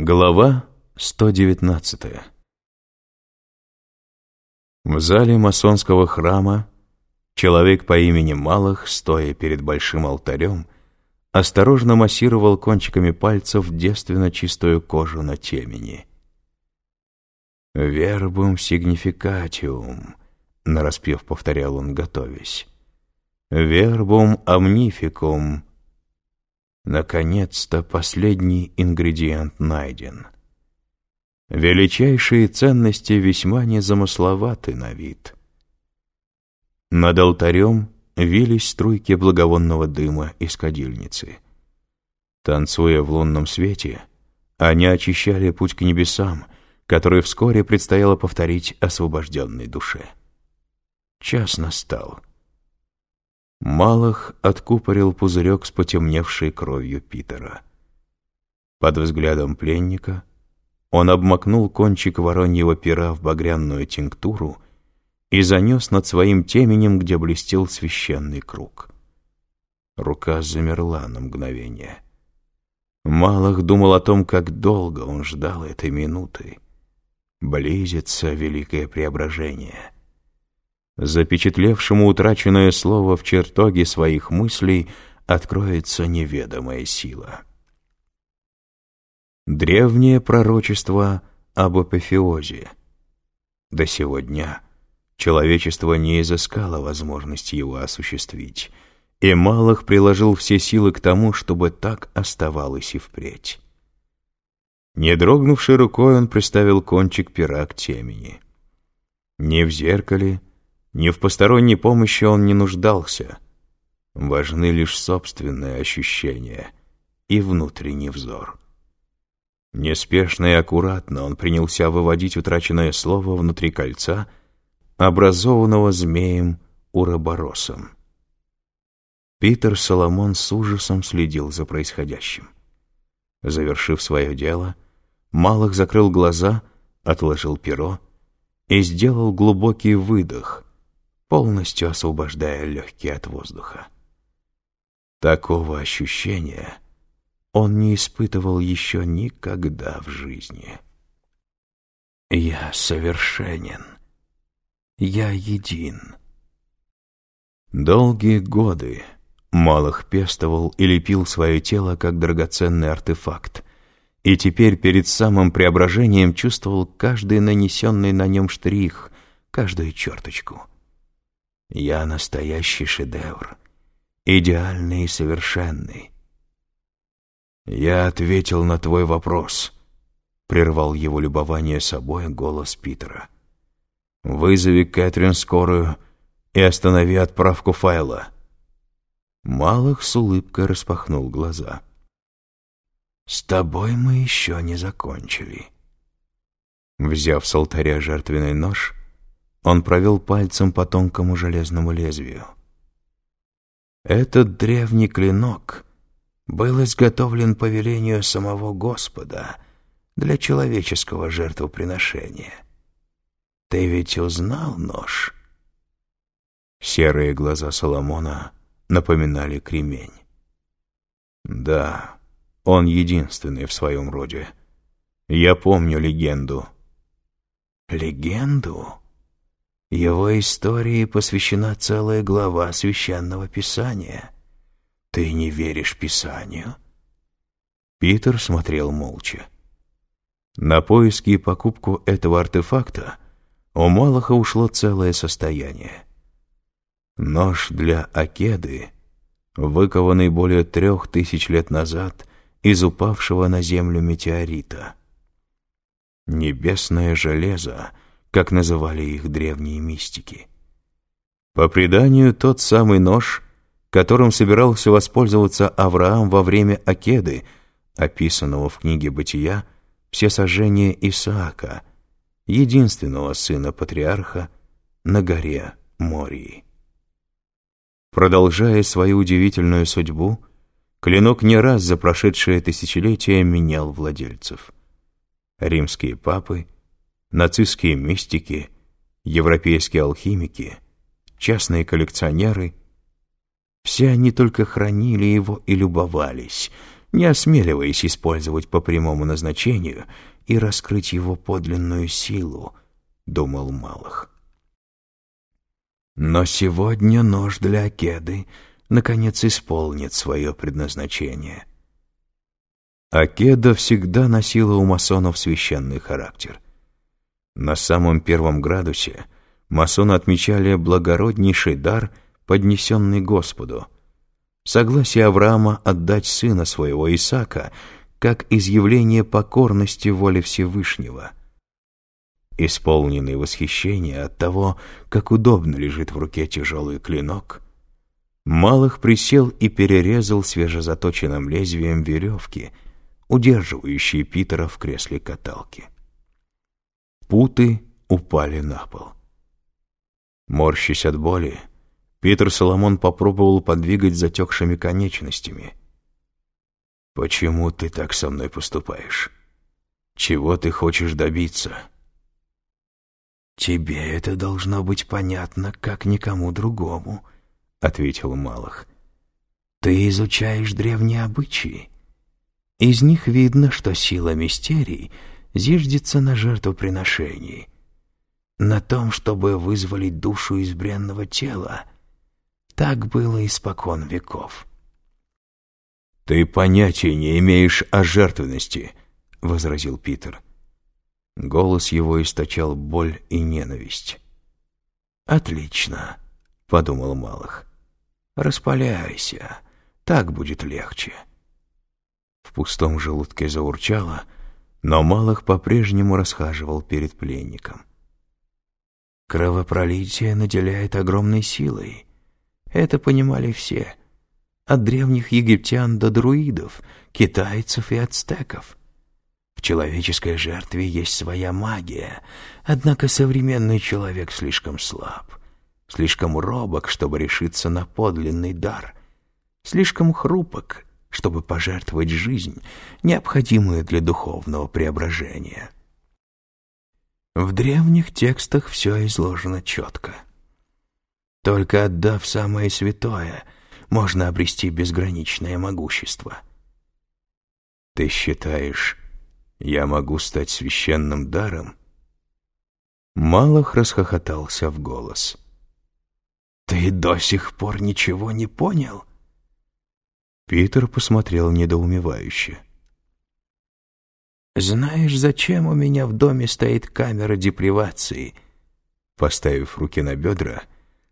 Глава 119 В зале масонского храма человек по имени Малых, стоя перед большим алтарем, осторожно массировал кончиками пальцев девственно чистую кожу на темени. «Вербум сигнификатиум», — нараспев повторял он, готовясь. «Вербум амнификум», Наконец-то последний ингредиент найден. Величайшие ценности весьма незамысловаты на вид. Над алтарем вились струйки благовонного дыма из кадильницы. Танцуя в лунном свете, они очищали путь к небесам, который вскоре предстояло повторить освобожденной душе. Час настал — Малых откупорил пузырек с потемневшей кровью Питера. Под взглядом пленника он обмакнул кончик вороньего пера в багряную тинктуру и занес над своим теменем, где блестел священный круг. Рука замерла на мгновение. Малых думал о том, как долго он ждал этой минуты. Близится великое преображение — запечатлевшему утраченное слово в чертоге своих мыслей, откроется неведомая сила. Древнее пророчество об апофеозе. До сего дня человечество не изыскало возможности его осуществить, и Малых приложил все силы к тому, чтобы так оставалось и впредь. Не дрогнувшей рукой он приставил кончик пера к темени. Не в зеркале, ни в посторонней помощи он не нуждался. Важны лишь собственные ощущения и внутренний взор. Неспешно и аккуратно он принялся выводить утраченное слово внутри кольца, образованного змеем Уроборосом. Питер Соломон с ужасом следил за происходящим. Завершив свое дело, Малых закрыл глаза, отложил перо и сделал глубокий выдох — полностью освобождая легкие от воздуха. Такого ощущения он не испытывал еще никогда в жизни. «Я совершенен. Я един». Долгие годы Малых пестовал и лепил свое тело как драгоценный артефакт, и теперь перед самым преображением чувствовал каждый нанесенный на нем штрих, каждую черточку — я настоящий шедевр, идеальный и совершенный. Я ответил на твой вопрос, прервал его любование собой голос Питера. Вызови Кэтрин скорую и останови отправку файла. Малых с улыбкой распахнул глаза. «С тобой мы еще не закончили». Взяв с алтаря жертвенный нож, он провел пальцем по тонкому железному лезвию. Этот древний клинок был изготовлен по велению самого Господа для человеческого жертвоприношения. Ты ведь узнал нож? Серые глаза Соломона напоминали кремень. Да, он единственный в своем роде. Я помню легенду. Легенду? Его истории посвящена целая глава священного писания. Ты не веришь писанию? Питер смотрел молча. На поиски и покупку этого артефакта у Малаха ушло целое состояние. Нож для Акеды, выкованный более трех тысяч лет назад из упавшего на землю метеорита. Небесное железо — как называли их древние мистики. По преданию, тот самый нож, которым собирался воспользоваться Авраам во время Акеды, описанного в книге «Бытия», все сожжения Исаака, единственного сына патриарха, на горе Мории. Продолжая свою удивительную судьбу, клинок не раз за прошедшее тысячелетие менял владельцев. Римские папы — нацистские мистики, европейские алхимики, частные коллекционеры — все они только хранили его и любовались, не осмеливаясь использовать по прямому назначению и раскрыть его подлинную силу, думал Малых. Но сегодня нож для Акеды наконец исполнит свое предназначение. Акеда всегда носила у масонов священный характер. На самом первом градусе масоны отмечали благороднейший дар, поднесенный Господу — согласие Авраама отдать сына своего Исаака как изъявление покорности воле Всевышнего. Исполненный восхищения от того, как удобно лежит в руке тяжелый клинок, Малых присел и перерезал свежезаточенным лезвием веревки, удерживающие Питера в кресле каталки. Путы упали на пол. Морщась от боли, Питер Соломон попробовал подвигать затекшими конечностями. «Почему ты так со мной поступаешь? Чего ты хочешь добиться?» «Тебе это должно быть понятно, как никому другому», — ответил Малых. «Ты изучаешь древние обычаи. Из них видно, что сила мистерий зиждется на жертвоприношении, на том, чтобы вызволить душу из бренного тела — так было испокон веков. «Ты понятия не имеешь о жертвенности», — возразил Питер. Голос его источал боль и ненависть. «Отлично», — подумал Малых. «Распаляйся, так будет легче». В пустом желудке заурчало, но Малых по-прежнему расхаживал перед пленником. «Кровопролитие наделяет огромной силой», это понимали все. От древних египтян до друидов, китайцев и ацтеков. В человеческой жертве есть своя магия, однако современный человек слишком слаб, слишком робок, чтобы решиться на подлинный дар, слишком хрупок, чтобы пожертвовать жизнь, необходимую для духовного преображения. В древних текстах все изложено четко — только отдав самое святое, можно обрести безграничное могущество. Ты считаешь, я могу стать священным даром? Малых расхохотался в голос. Ты до сих пор ничего не понял? Питер посмотрел недоумевающе. «Знаешь, зачем у меня в доме стоит камера депривации?» Поставив руки на бедра,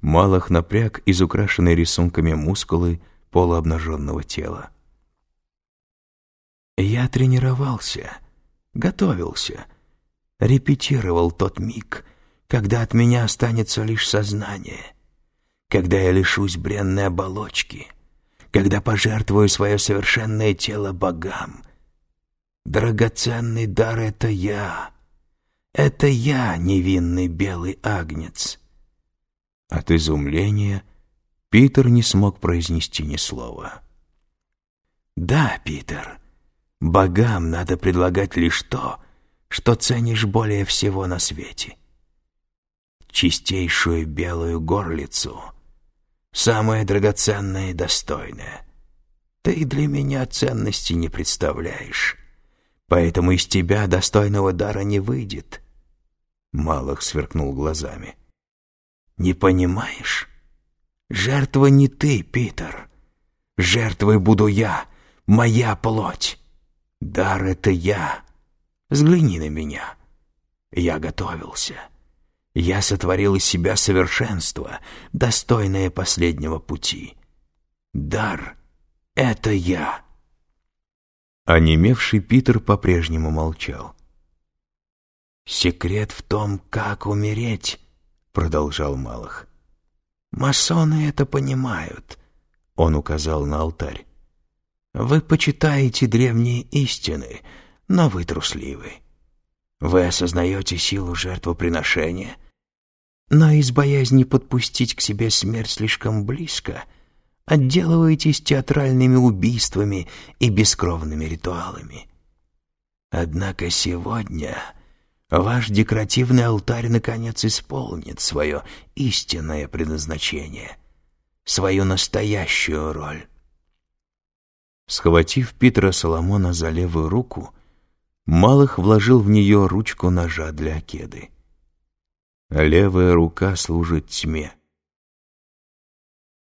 Малых напряг из украшенной рисунками мускулы полуобнаженного тела. Я тренировался, готовился, репетировал тот миг, когда от меня останется лишь сознание, когда я лишусь бренной оболочки, когда пожертвую свое совершенное тело богам. Драгоценный дар — это я. Это я, невинный белый агнец. От изумления Питер не смог произнести ни слова. «Да, Питер, богам надо предлагать лишь то, что ценишь более всего на свете. Чистейшую белую горлицу, самое драгоценное и достойное. Ты для меня ценности не представляешь, поэтому из тебя достойного дара не выйдет». Малых сверкнул глазами. Не понимаешь? Жертва не ты, Питер. Жертвой буду я, моя плоть. Дар — это я. Взгляни на меня. Я готовился. Я сотворил из себя совершенство, достойное последнего пути. Дар — это я. Онемевший Питер по-прежнему молчал. Секрет в том, как умереть, продолжал Малых. «Масоны это понимают», — он указал на алтарь. «Вы почитаете древние истины, но вы трусливы. Вы осознаете силу жертвоприношения, но из боязни подпустить к себе смерть слишком близко отделываетесь театральными убийствами и бескровными ритуалами. Однако сегодня ваш декоративный алтарь наконец исполнит свое истинное предназначение, свою настоящую роль. Схватив Питера Соломона за левую руку, Малых вложил в нее ручку ножа для кеды. Левая рука служит тьме,